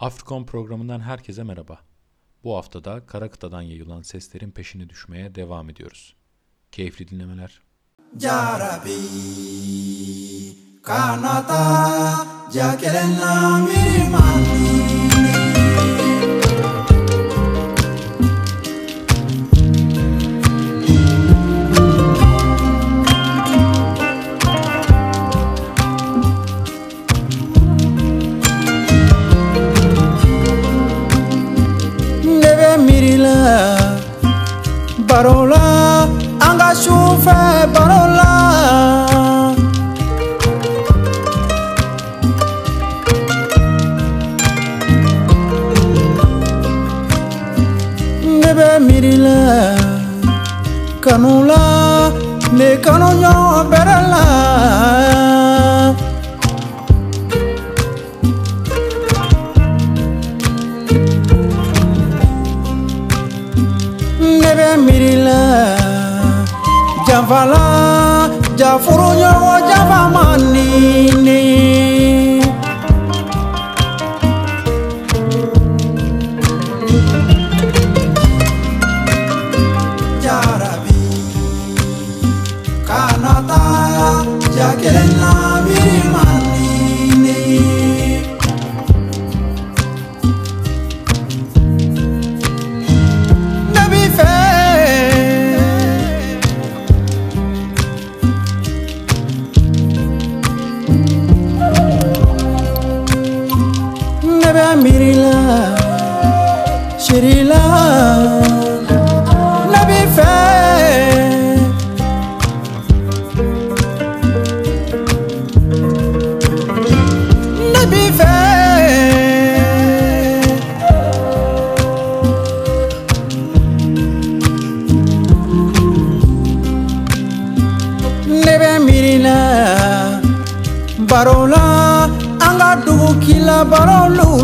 Afrikon programından herkese merhaba. Bu haftada kara kıtadan yayılan seslerin peşine düşmeye devam ediyoruz. Keyifli dinlemeler. Jarabi kanata jakelena mirimani fɛ baro la ne bɛ miiri la kanu la ne kanu ɲɔgɔn bɛrɛ la janfala jafuru ɲɔgɔn jafa man di ne. Chérila La bife La bife Nebe mirila Barola Anga dugu kila barolu.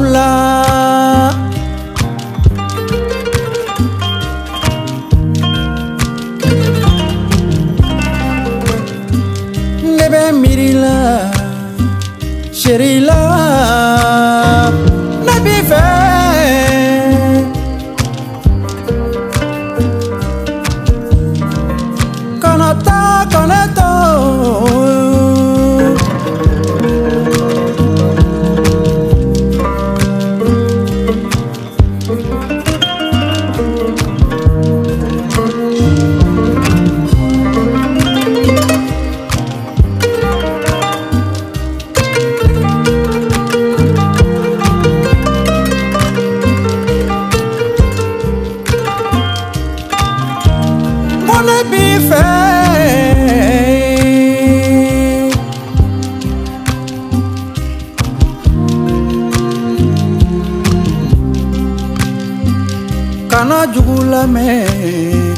Kana jugu lamɛn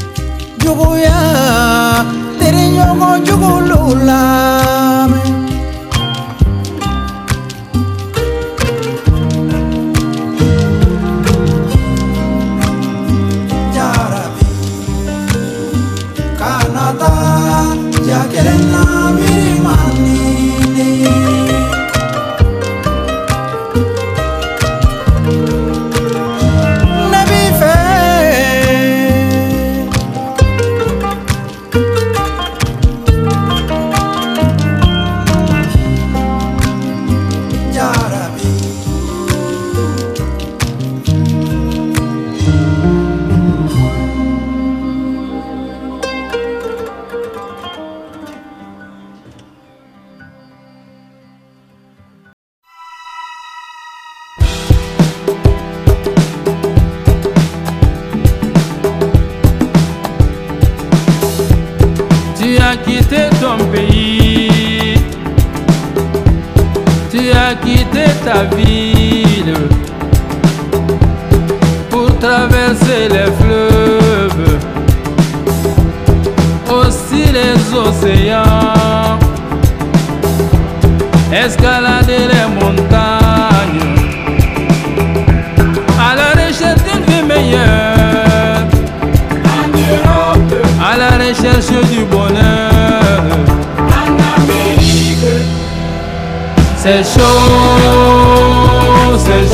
juguya teriɲɔgɔn jugulu lamɛn jarabi kana taa ja kelen na es el show, es el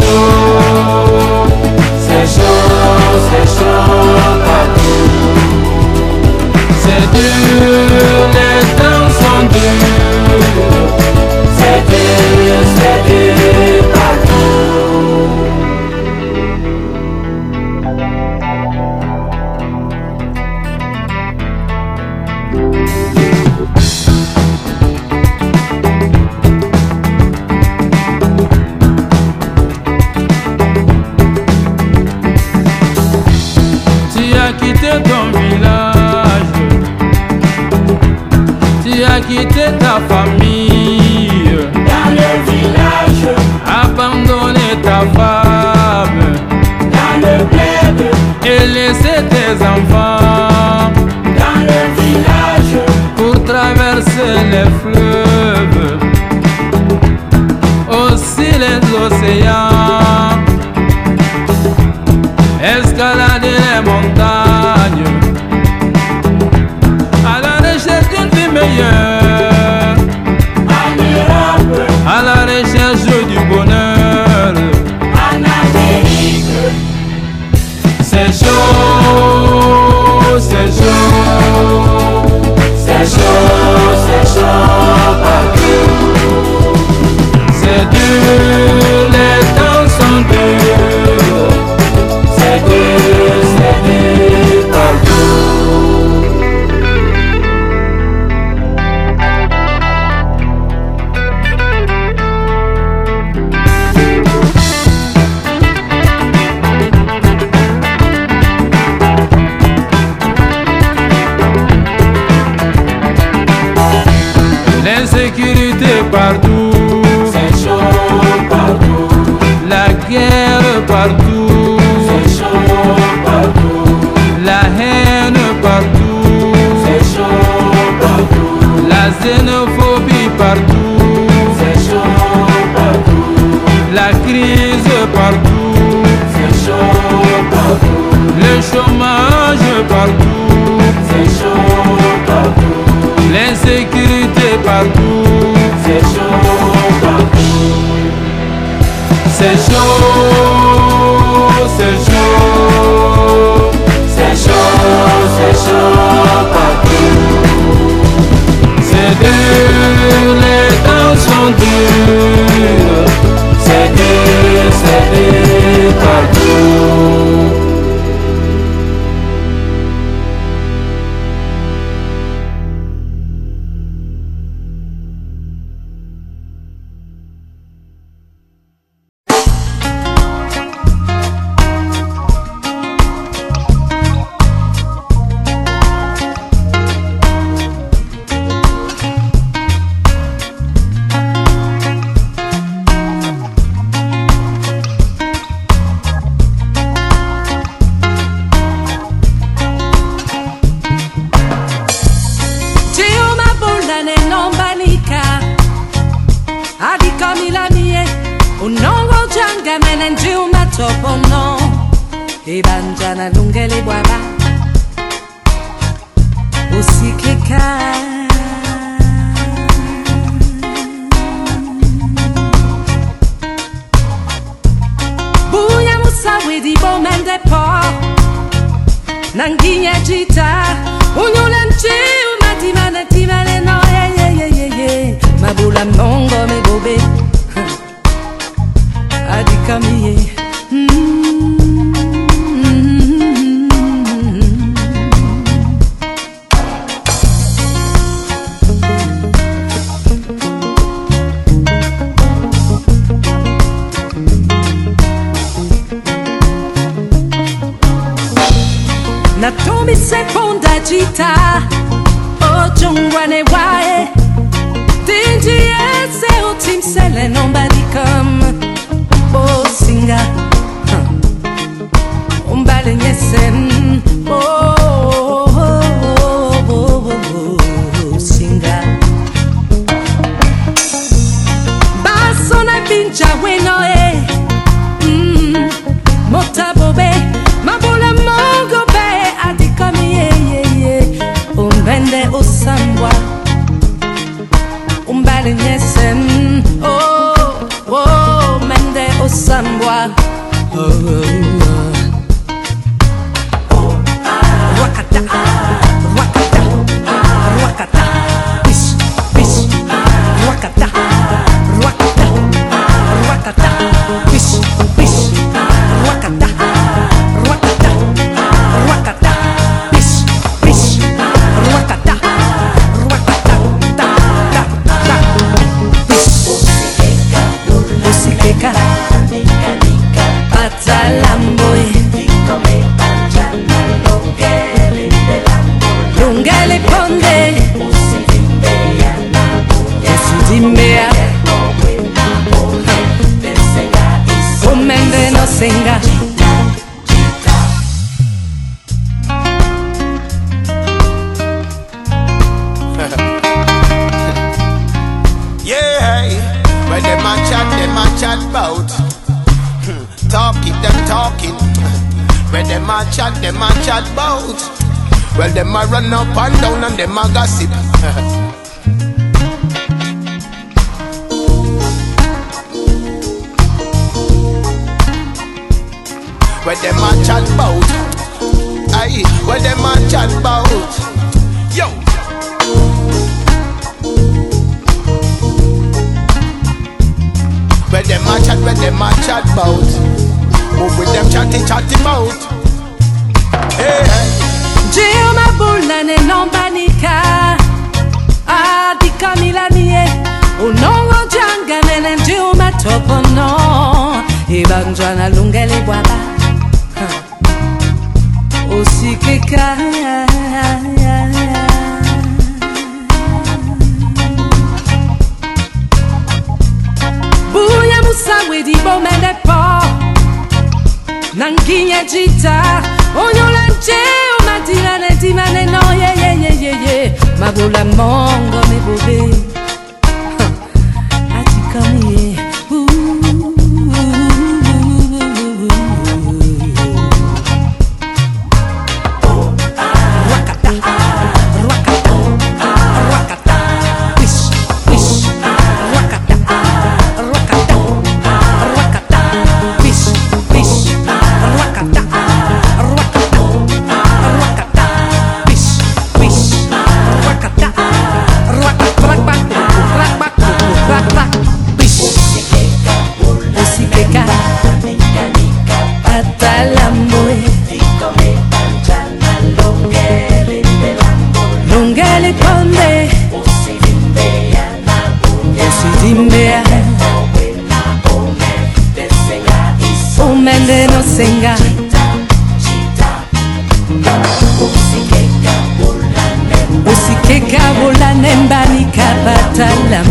oh, them a gossip. When them a chat bout, aye, when them a chat bout, yo. When them a chat, when them a chat bout Move with them chatty chatty bout Hey, hey bullane non banica adika ah, milanie unongo janganene njiuma tokono ibanjwana oh, che bwaba usikika buya musawi dibomele po. Nanginye jita onyola njeo madira ne timane no ye ye ye ye ye Mabula mongo me bobe à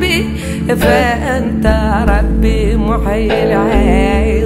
قلبي فأنت ربي محيي العين.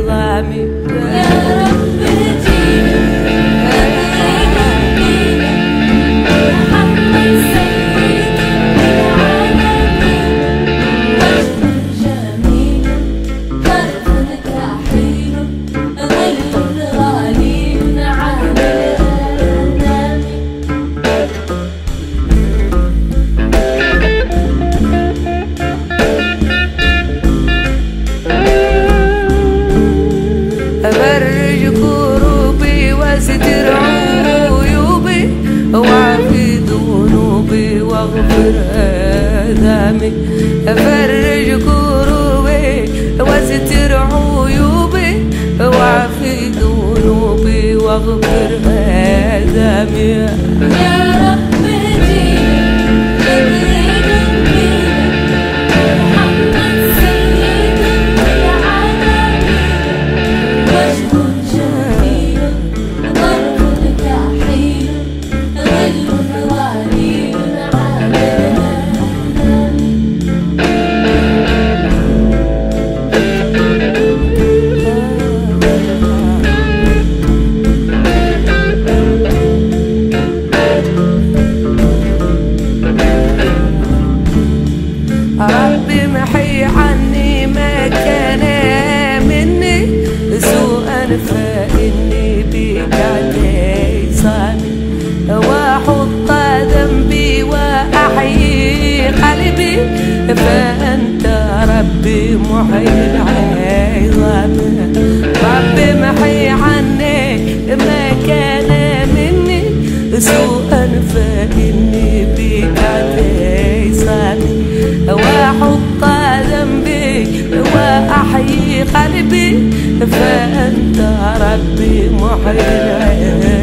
أفرج كروبي وأستر عيوبي وأعفي ذنوبي وأغفر ما اثامي عارفة إني بيك عليك صعب وأحط ذنبي وأحيي قلبي فأنت ربي محيي العظام ربي محي عني ما كان مني سوء قلبي فأنت ربي محيي.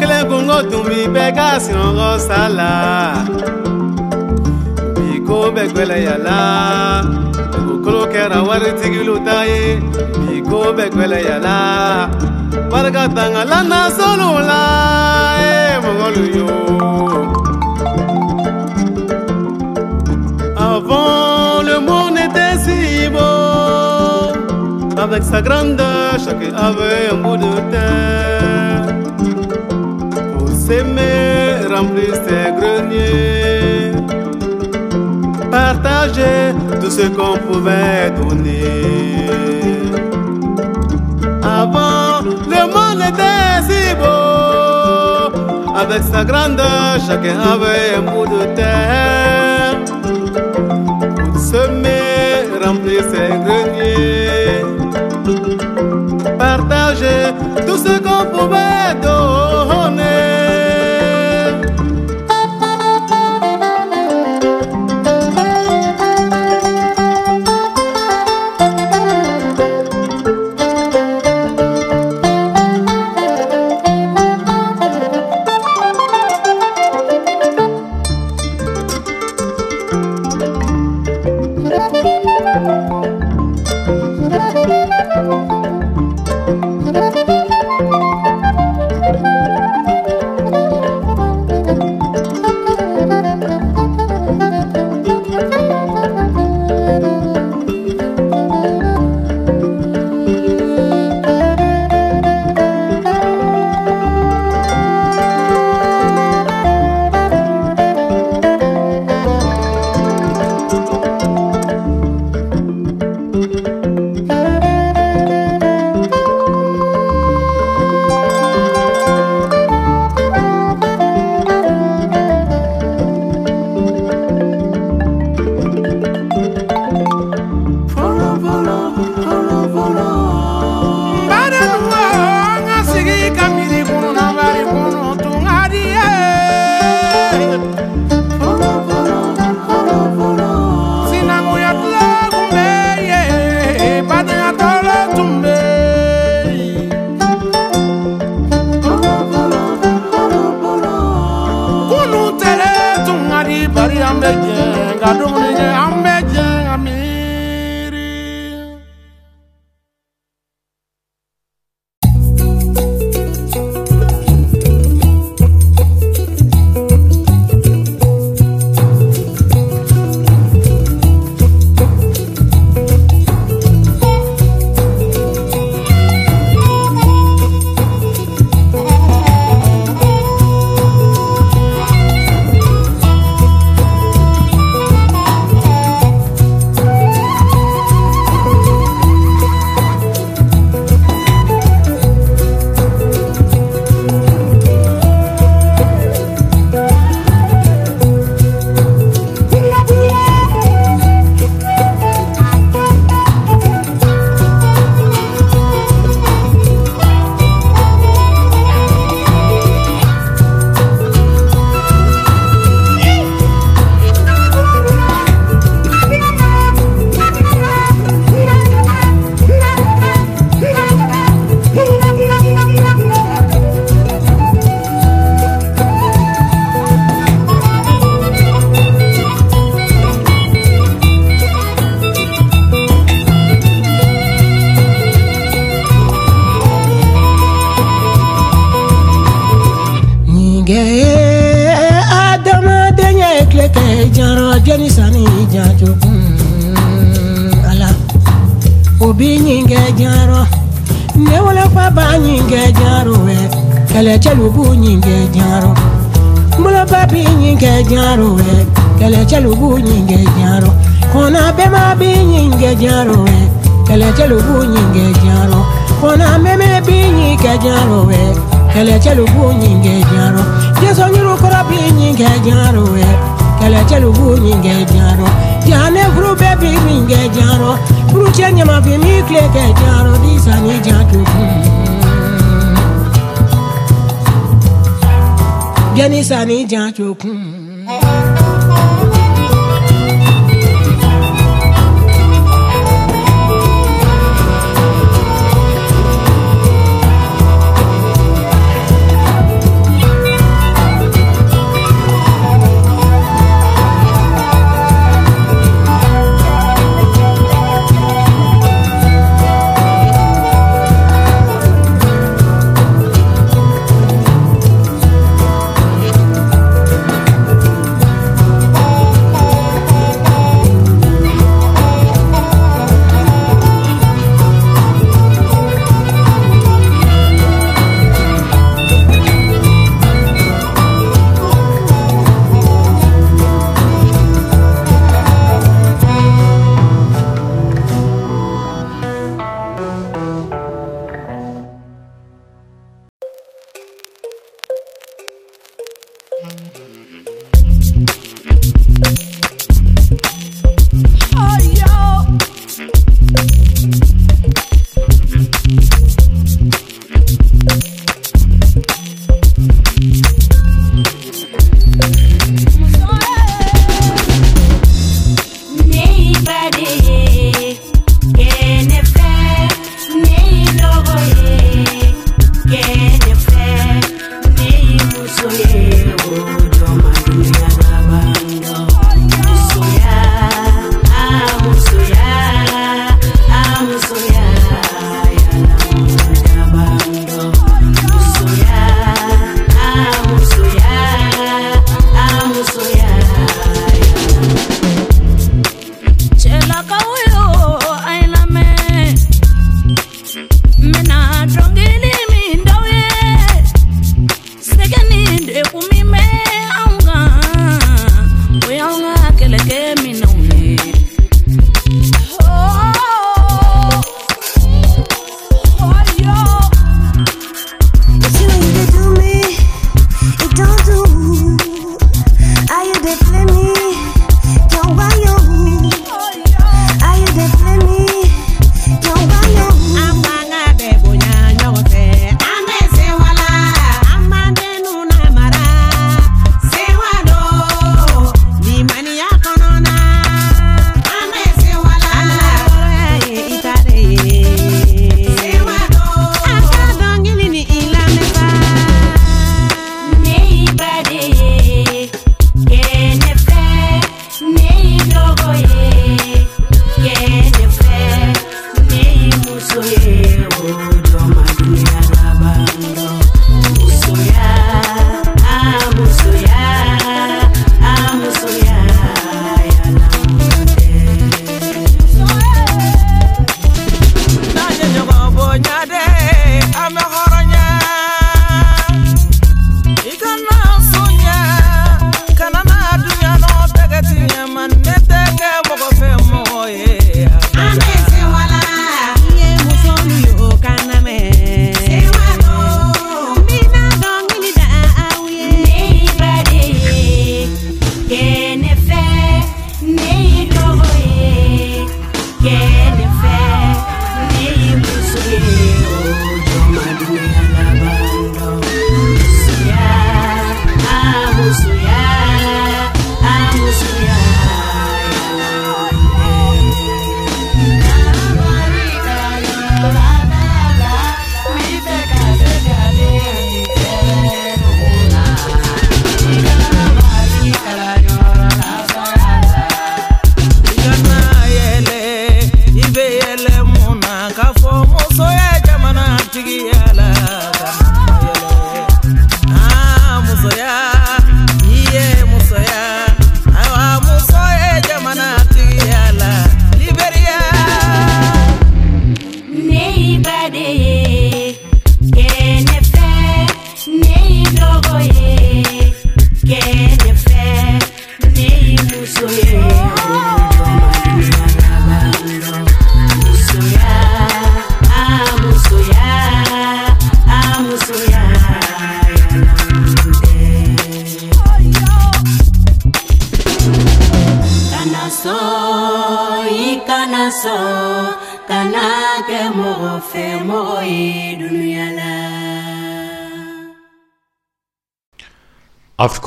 Tumbi la e avant le monde était si beau. Avec sa grandeur chacun avait un bout de terre s'aimer remplir ses greniers partager tout ce qu'on pouvait donner. Avant, le monde était si beau, avec sa grandeur, chacun avait un bout de terre pour semer, remplir ses greniers, partager tout ce qu'on pouvait donner. kɛlɛcɛlu b'u ɲinkɛ jaro, jesu ɲuru kɔrɔ b'i ɲinkɛ diɲarɔ yɛ kɛlɛcɛlu b'u ɲinkɛ jaro, jahanɛ furu bɛɛ b'i ɲinkɛ diɲarɔ furucɛ ɲamafin m'i tile kɛ jaro. disa ni janto kun. jɛnisa ni janto kun.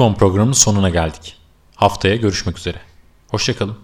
Afrikon programının sonuna geldik. Haftaya görüşmek üzere. Hoşçakalın.